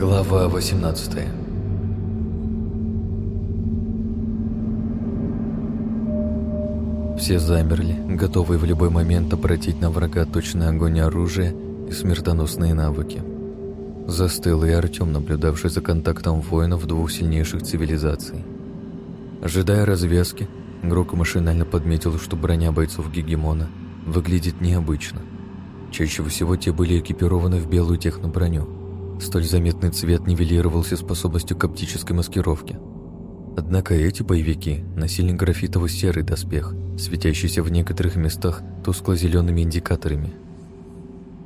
Глава 18 Все замерли, готовые в любой момент обратить на врага точный огонь оружия и смертоносные навыки. Застыл и Артем, наблюдавший за контактом воинов двух сильнейших цивилизаций. Ожидая развязки, Грок машинально подметил, что броня бойцов Гегемона выглядит необычно. Чаще всего те были экипированы в белую техноброню. Столь заметный цвет нивелировался способностью к оптической маскировке. Однако эти боевики носили графитово-серый доспех, светящийся в некоторых местах тускло-зелеными индикаторами.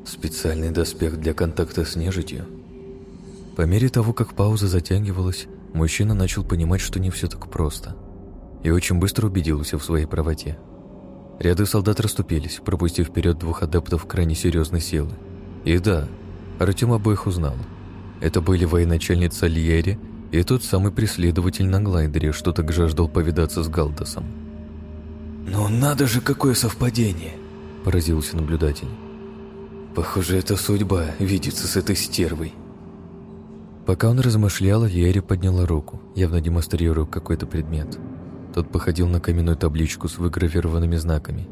Специальный доспех для контакта с нежитью. По мере того, как пауза затягивалась, мужчина начал понимать, что не все так просто. И очень быстро убедился в своей правоте. Ряды солдат расступились, пропустив вперед двух адептов крайне серьезной силы. И да, Артем обоих узнал. Это были военачальница Льери и тот самый преследователь на глайдере, что так жаждал повидаться с Галдасом. «Ну надо же, какое совпадение!» – поразился наблюдатель. «Похоже, это судьба видеться с этой стервой». Пока он размышлял, Льери подняла руку, явно демонстрируя какой-то предмет – тот походил на каменную табличку с выгравированными знаками.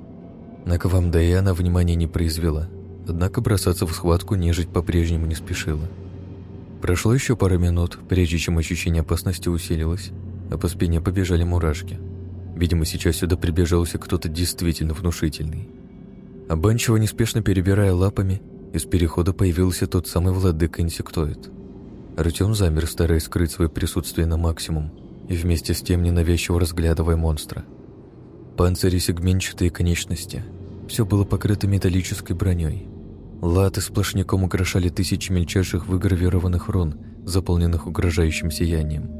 На Кавамдае она внимания не произвела, однако бросаться в схватку нежить по-прежнему не спешила. Прошло еще пару минут, прежде чем ощущение опасности усилилось, а по спине побежали мурашки. Видимо, сейчас сюда прибежался кто-то действительно внушительный. Обанчиво, неспешно перебирая лапами, из перехода появился тот самый владыка инсектоид. Артем замер, стараясь скрыть свое присутствие на максимум, и вместе с тем ненавязчиво разглядывая монстра. Панцири сегментчатые конечности. Все было покрыто металлической броней. Латы сплошняком украшали тысячи мельчайших выгравированных рун, заполненных угрожающим сиянием.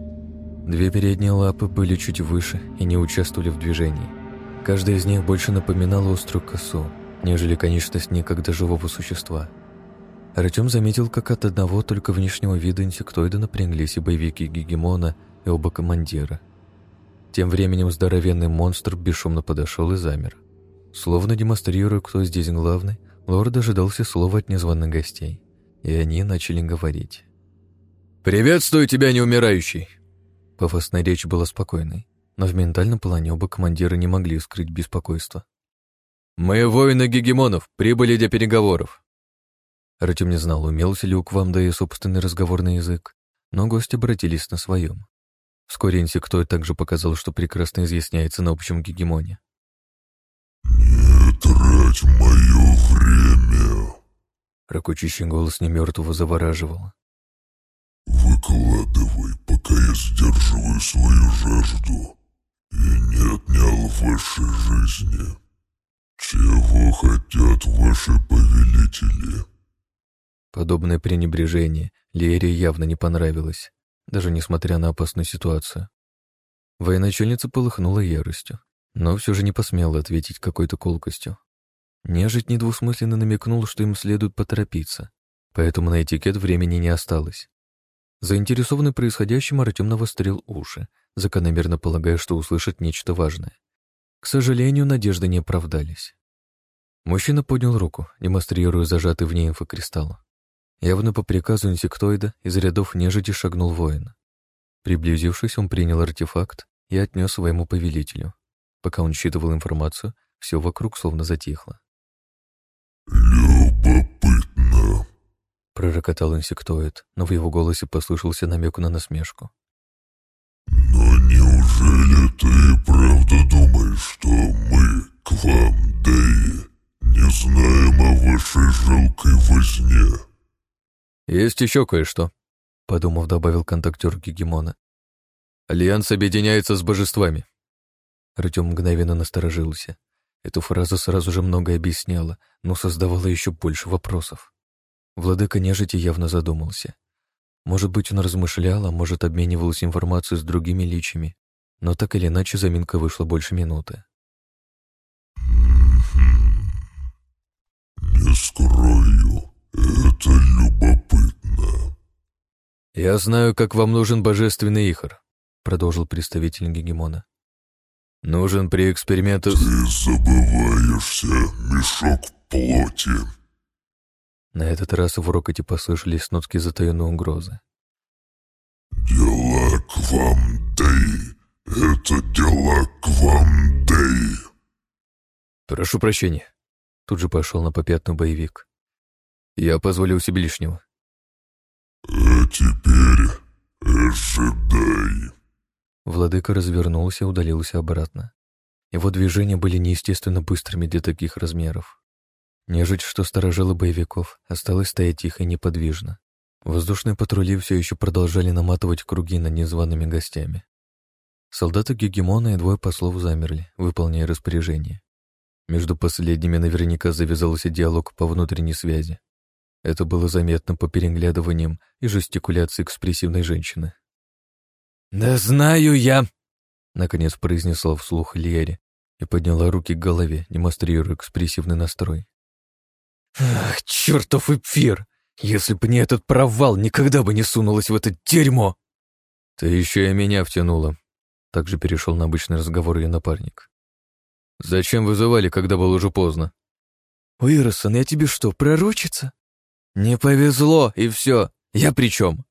Две передние лапы были чуть выше и не участвовали в движении. Каждая из них больше напоминала острую косу, нежели конечность некогда живого существа. Артем заметил, как от одного только внешнего вида инсектоида напряглись и боевики Гегемона – и оба командира. Тем временем здоровенный монстр бесшумно подошел и замер. Словно демонстрируя, кто здесь главный, лорд ожидался слова от незваных гостей, и они начали говорить. «Приветствую тебя, неумирающий!» Пафосная речь была спокойной, но в ментальном плане оба командира не могли скрыть беспокойство. «Мы, воины гегемонов, прибыли для переговоров». Артем не знал, умелся ли у Квамда и собственный разговорный язык, но гости обратились на своем. Вскоре инсектоид также показал, что прекрасно изъясняется на общем гегемоне. «Не трать мое время!» Рокочущий голос немертвого завораживал. «Выкладывай, пока я сдерживаю свою жажду и не отнял вашей жизни. Чего хотят ваши повелители?» Подобное пренебрежение Лере явно не понравилось даже несмотря на опасную ситуацию. Военачальница полыхнула яростью, но все же не посмела ответить какой-то колкостью. Нежить недвусмысленно намекнул, что им следует поторопиться, поэтому на этикет времени не осталось. Заинтересованный происходящим, Артем навострил уши, закономерно полагая, что услышит нечто важное. К сожалению, надежды не оправдались. Мужчина поднял руку, демонстрируя зажатый в ней инфокристалл. Явно по приказу инсектоида из рядов нежити шагнул воин. Приблизившись, он принял артефакт и отнес своему повелителю. Пока он считывал информацию, все вокруг словно затихло. «Любопытно», — пророкотал инсектоид, но в его голосе послышался намек на насмешку. «Но неужели ты правда думаешь, что мы, к вам, Деи, не знаем о вашей жалкой возне?» «Есть еще кое-что», — подумав, добавил контактер Гегемона. «Альянс объединяется с божествами». Артем мгновенно насторожился. Эту фразу сразу же многое объясняла, но создавала еще больше вопросов. Владыка нежити явно задумался. Может быть, он размышлял, а может, обменивался информацией с другими личами, но так или иначе заминка вышла больше минуты. «Не скрою, «Это любопытно». «Я знаю, как вам нужен божественный ихор», — продолжил представитель Гегемона. «Нужен при экспериментах...» «Ты забываешься, мешок плоти». На этот раз в рокоте послышались нотки затаенной угрозы. Дела к вам, Дэй. Это дела к вам, Дэй. Прошу прощения. Тут же пошел на попятную боевик. Я позволил себе лишнего. А теперь ожидай. Владыка развернулся и удалился обратно. Его движения были неестественно быстрыми для таких размеров. Нежить, что сторожила боевиков, осталась стоять тихо и неподвижно. Воздушные патрули все еще продолжали наматывать круги над незваными гостями. Солдаты Гегемона и двое послов замерли, выполняя распоряжение. Между последними наверняка завязался диалог по внутренней связи. Это было заметно по переглядываниям и жестикуляции экспрессивной женщины. «Да знаю я!» — наконец произнесла вслух Лиэри и подняла руки к голове, демонстрируя экспрессивный настрой. «Ах, чертов эпфир! Если бы не этот провал, никогда бы не сунулась в это дерьмо!» «Ты еще и меня втянула», — также перешел на обычный разговор ее напарник. «Зачем вызывали, когда было уже поздно?» «Уирсон, я тебе что, пророчица?» «Не повезло, и все. Я при чем?»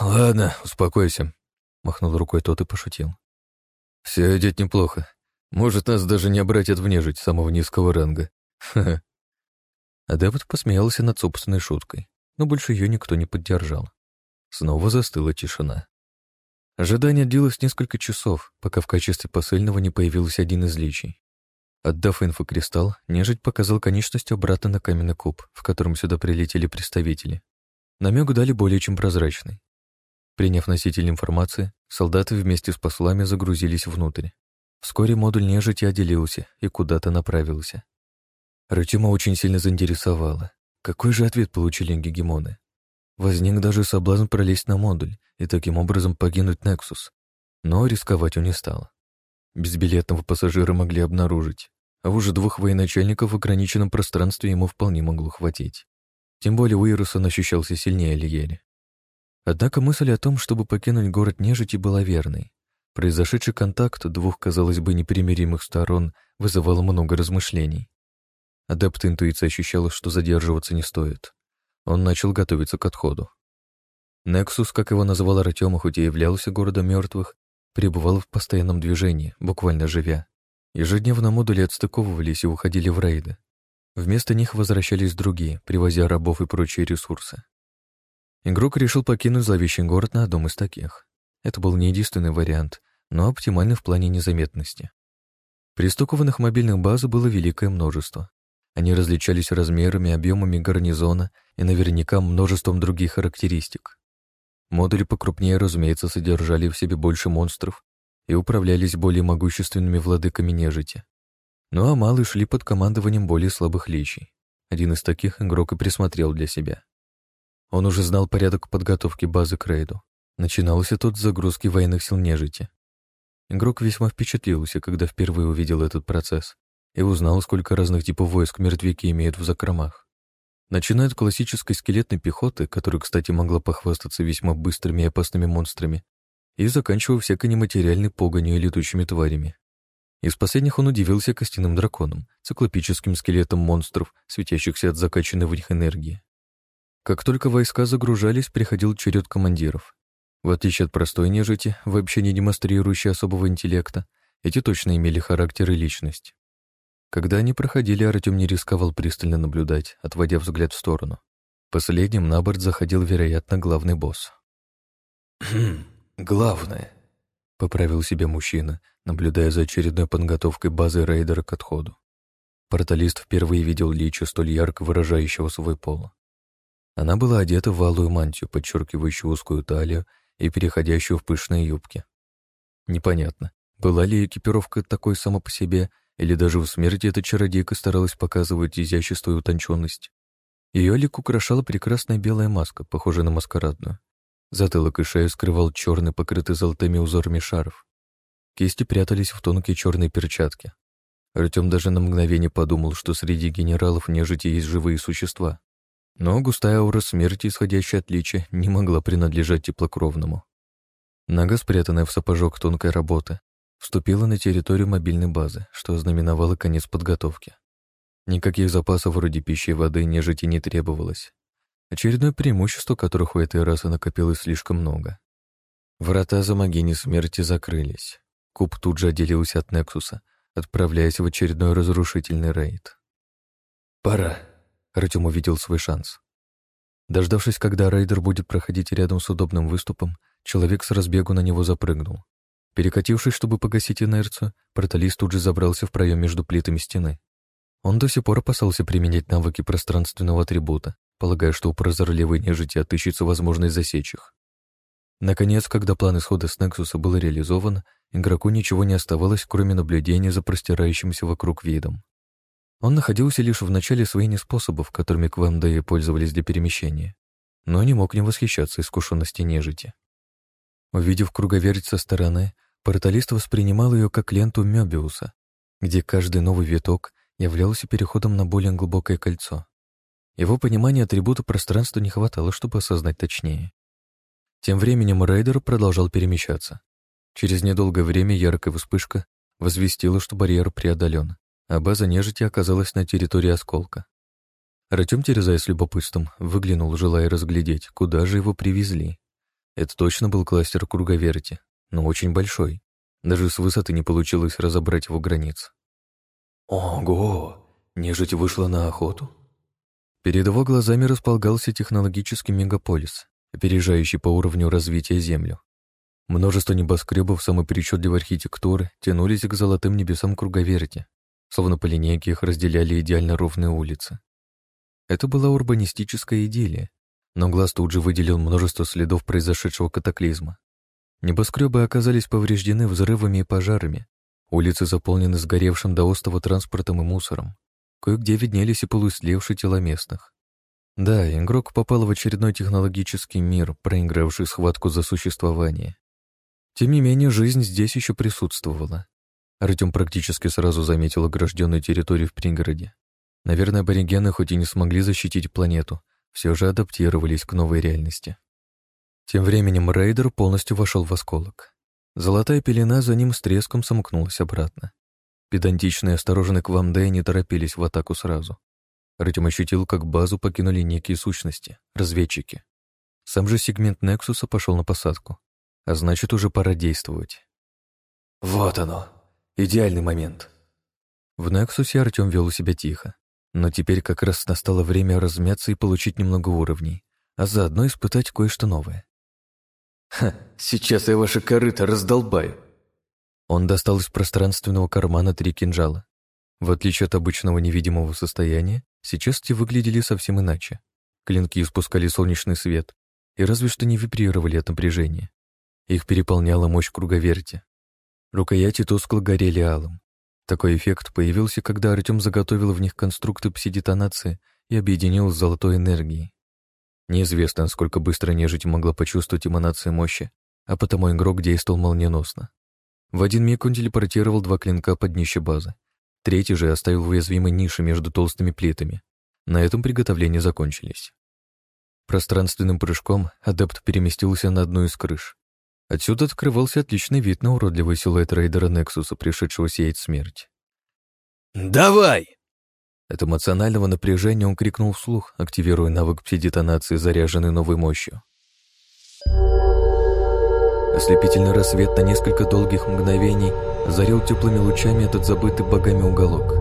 «Ладно, успокойся», — махнул рукой тот и пошутил. «Все идет неплохо. Может, нас даже не обратят в нежить самого низкого ранга. Ха-ха». Адепт посмеялся над собственной шуткой, но больше ее никто не поддержал. Снова застыла тишина. Ожидание длилось несколько часов, пока в качестве посыльного не появился один из личий. Отдав инфокристалл, нежить показал конечность обратно на каменный куб, в котором сюда прилетели представители. Намек дали более чем прозрачный. Приняв носитель информации, солдаты вместе с послами загрузились внутрь. Вскоре модуль нежити отделился и куда-то направился. Артема очень сильно заинтересовало. Какой же ответ получили гегемоны? Возник даже соблазн пролезть на модуль и таким образом покинуть Нексус. Но рисковать он не стал. Безбилетного пассажира могли обнаружить, а уже двух военачальников в ограниченном пространстве ему вполне могло хватить. Тем более Уирусон ощущался сильнее Лиери. Однако мысль о том, чтобы покинуть город нежити, была верной. Произошедший контакт двух, казалось бы, непримиримых сторон вызывал много размышлений. Адепт интуиции ощущал, что задерживаться не стоит. Он начал готовиться к отходу. Нексус, как его называл Артем, хоть и являлся городом мертвых, пребывал в постоянном движении, буквально живя. Ежедневно модули отстыковывались и уходили в рейды. Вместо них возвращались другие, привозя рабов и прочие ресурсы. Игрок решил покинуть зловещий город на одном из таких. Это был не единственный вариант, но оптимальный в плане незаметности. Пристукованных мобильных баз было великое множество. Они различались размерами, объемами гарнизона и наверняка множеством других характеристик. Модули покрупнее, разумеется, содержали в себе больше монстров и управлялись более могущественными владыками нежити. Ну а малые шли под командованием более слабых личий. Один из таких игрок и присмотрел для себя. Он уже знал порядок подготовки базы к рейду. Начиналось тут с загрузки военных сил нежити. Игрок весьма впечатлился, когда впервые увидел этот процесс и узнал, сколько разных типов войск мертвяки имеют в закромах. Начиная от классической скелетной пехоты, которая, кстати, могла похвастаться весьма быстрыми и опасными монстрами, и заканчивая всякой нематериальной погонью и летучими тварями. Из последних он удивился костяным драконом, циклопическим скелетом монстров, светящихся от закачанной в них энергии. Как только войска загружались, приходил черед командиров. В отличие от простой нежити, вообще не демонстрирующей особого интеллекта, эти точно имели характер и личность. Когда они проходили, Артем не рисковал пристально наблюдать, отводя взгляд в сторону. Последним на борт заходил, вероятно, главный босс. «Хм, главное», — поправил себя мужчина, наблюдая за очередной подготовкой базы рейдера к отходу. Порталист впервые видел лича, столь ярко выражающего свой пол. Она была одета в алую мантию, подчеркивающую узкую талию и переходящую в пышные юбки. Непонятно, была ли экипировка такой сама по себе, или даже в смерти эта чародейка старалась показывать изящество и утонченность. Ее лик украшала прекрасная белая маска, похожая на маскарадную. Затылок и шею скрывал черный, покрытый золотыми узорами шаров. Кисти прятались в тонкие черные перчатки. Артем даже на мгновение подумал, что среди генералов нежити есть живые существа, но густая аура смерти, исходящая от лича, не могла принадлежать теплокровному. Нога, спрятанная в сапожок тонкой работы, вступила на территорию мобильной базы, что ознаменовало конец подготовки. Никаких запасов вроде пищи и воды нежити не требовалось. Очередное преимущество, которых у этой расы накопилось слишком много. Врата за могини смерти закрылись. Куб тут же отделился от Нексуса, отправляясь в очередной разрушительный рейд. «Пора», — Артем увидел свой шанс. Дождавшись, когда рейдер будет проходить рядом с удобным выступом, человек с разбегу на него запрыгнул. Перекатившись, чтобы погасить инерцию, порталист тут же забрался в проем между плитами стены. Он до сих пор опасался применять навыки пространственного атрибута, полагая, что у прозорливой нежити отыщется возможность засечь их. Наконец, когда план исхода с Нексуса был реализован, игроку ничего не оставалось, кроме наблюдения за простирающимся вокруг видом. Он находился лишь в начале своих способов, которыми Квамдеи пользовались для перемещения, но не мог не восхищаться искушенности нежити. Увидев круговерть со стороны, порталист воспринимал ее как ленту Мёбиуса, где каждый новый виток являлся переходом на более глубокое кольцо. Его понимания атрибута пространства не хватало, чтобы осознать точнее. Тем временем рейдер продолжал перемещаться. Через недолгое время яркая вспышка возвестила, что барьер преодолен, а база нежити оказалась на территории осколка. Артем, терзаясь любопытством, выглянул, желая разглядеть, куда же его привезли. Это точно был кластер круговерти, но очень большой. Даже с высоты не получилось разобрать его границ. «Ого! Нежить вышла на охоту?» Перед его глазами располагался технологический мегаполис, опережающий по уровню развития Землю. Множество небоскребов самой причудливой архитектуры тянулись к золотым небесам круговерти, словно по линейке их разделяли идеально ровные улицы. Это была урбанистическая идиллия, но глаз тут же выделил множество следов произошедшего катаклизма. Небоскребы оказались повреждены взрывами и пожарами, улицы заполнены сгоревшим до остова транспортом и мусором. Кое-где виднелись и полуислевшие тела местных. Да, игрок попал в очередной технологический мир, проигравший схватку за существование. Тем не менее, жизнь здесь еще присутствовала. Артем практически сразу заметил огражденную территорию в пригороде. Наверное, аборигены хоть и не смогли защитить планету, все же адаптировались к новой реальности. Тем временем рейдер полностью вошел в осколок. Золотая пелена за ним с треском сомкнулась обратно. Педантичные и осторожные Квамдеи не торопились в атаку сразу. Артем ощутил, как базу покинули некие сущности, разведчики. Сам же сегмент Нексуса пошел на посадку. А значит, уже пора действовать. «Вот оно! Идеальный момент!» В Нексусе Артем вел себя тихо. Но теперь как раз настало время размяться и получить немного уровней, а заодно испытать кое-что новое. «Ха, сейчас я ваши корыто раздолбаю!» Он достал из пространственного кармана три кинжала. В отличие от обычного невидимого состояния, сейчас те выглядели совсем иначе. Клинки испускали солнечный свет и разве что не вибрировали от напряжения. Их переполняла мощь круговерти. Рукояти тускло горели алым. Такой эффект появился, когда Артем заготовил в них конструкты пси-детонации и объединил с золотой энергией. Неизвестно, насколько быстро нежить могла почувствовать эманации мощи, а потому игрок действовал молниеносно. В один миг он телепортировал два клинка под днище базы. Третий же оставил в уязвимой нише между толстыми плитами. На этом приготовления закончились. Пространственным прыжком адепт переместился на одну из крыш. Отсюда открывался отличный вид на уродливый силуэт рейдера Нексуса, пришедшего сеять смерть. «Давай!» От эмоционального напряжения он крикнул вслух, активируя навык пси-детонации, заряженный новой мощью. Ослепительный рассвет на несколько долгих мгновений зарел теплыми лучами этот забытый богами уголок.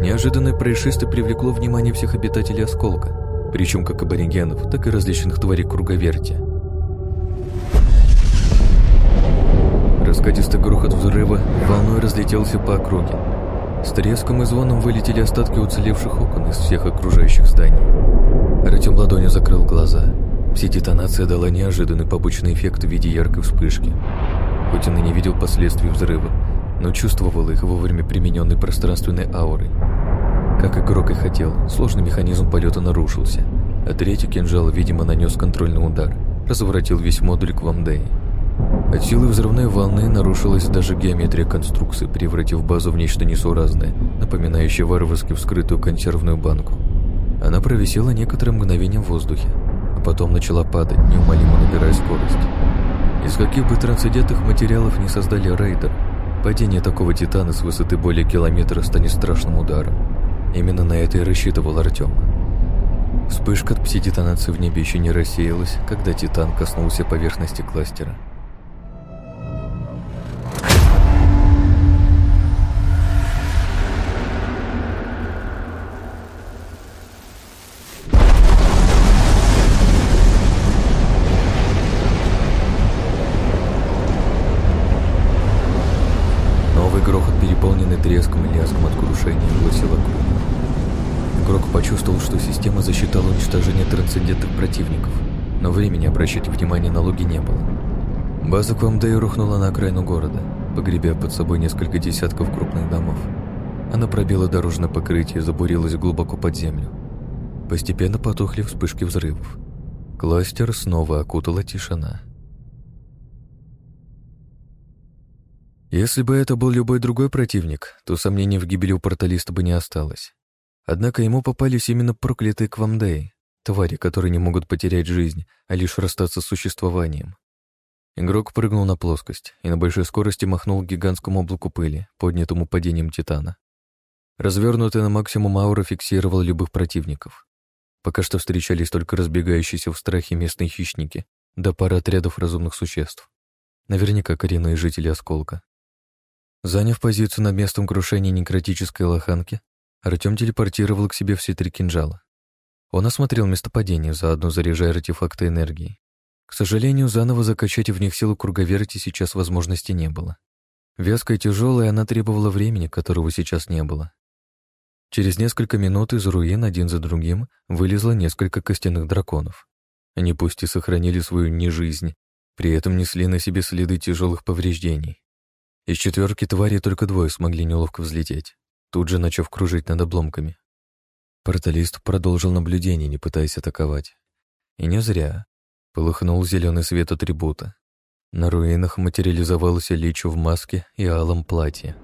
Неожиданное происшествие привлекло внимание всех обитателей осколка, причем как аборигенов, так и различных тварей круговерти. Раскатистый грохот взрыва волной разлетелся по округе. С треском и звоном вылетели остатки уцелевших окон из всех окружающих зданий. Артем ладонью закрыл глаза — Пси-детонация дала неожиданный побочный эффект в виде яркой вспышки. Хоть он и не видел последствий взрыва, но чувствовал их вовремя примененной пространственной аурой. Как игрок и хотел, сложный механизм полета нарушился, а третий кинжал, видимо, нанес контрольный удар, разворотил весь модуль Квамдеи. От силы взрывной волны нарушилась даже геометрия конструкции, превратив базу в нечто несуразное, напоминающее варварски вскрытую консервную банку. Она провисела некоторое мгновение в воздухе, потом начала падать, неумолимо набирая скорость. Из каких бы трансцендентных материалов не создали рейдер, падение такого титана с высоты более километра станет страшным ударом. Именно на это и рассчитывал Артем. Вспышка от пси-детонации в небе еще не рассеялась, когда Титан коснулся поверхности кластера. Почувствовал, что система засчитала уничтожение трансцендентных противников, но времени обращать внимание на логи не было. База Квамдея рухнула на окраину города, погребя под собой несколько десятков крупных домов. Она пробила дорожное покрытие и забурилась глубоко под землю. Постепенно потухли вспышки взрывов. Кластер снова окутала тишина. Если бы это был любой другой противник, то сомнений в гибели у порталиста бы не осталось. Однако ему попались именно проклятые квамдеи, твари, которые не могут потерять жизнь, а лишь расстаться с существованием. Игрок прыгнул на плоскость и на большой скорости махнул к гигантскому облаку пыли, поднятому падением Титана. Развернутый на максимум аура фиксировал любых противников. Пока что встречались только разбегающиеся в страхе местные хищники, да пара отрядов разумных существ. Наверняка коренные жители Осколка. Заняв позицию над местом крушения некротической лоханки, Артем телепортировал к себе все три кинжала. Он осмотрел место падения, заодно заряжая артефакты энергии. К сожалению, заново закачать в них силу круговерти сейчас возможности не было. Вязкая и тяжелая, она требовала времени, которого сейчас не было. Через несколько минут из руин один за другим вылезло несколько костяных драконов. Они пусть и сохранили свою нежизнь, при этом несли на себе следы тяжелых повреждений. Из четверки тварей только двое смогли неловко взлететь тут же начав кружить над обломками. Порталист продолжил наблюдение, не пытаясь атаковать. И не зря. Полыхнул зеленый свет атрибута. На руинах материализовался личу в маске и алом платье.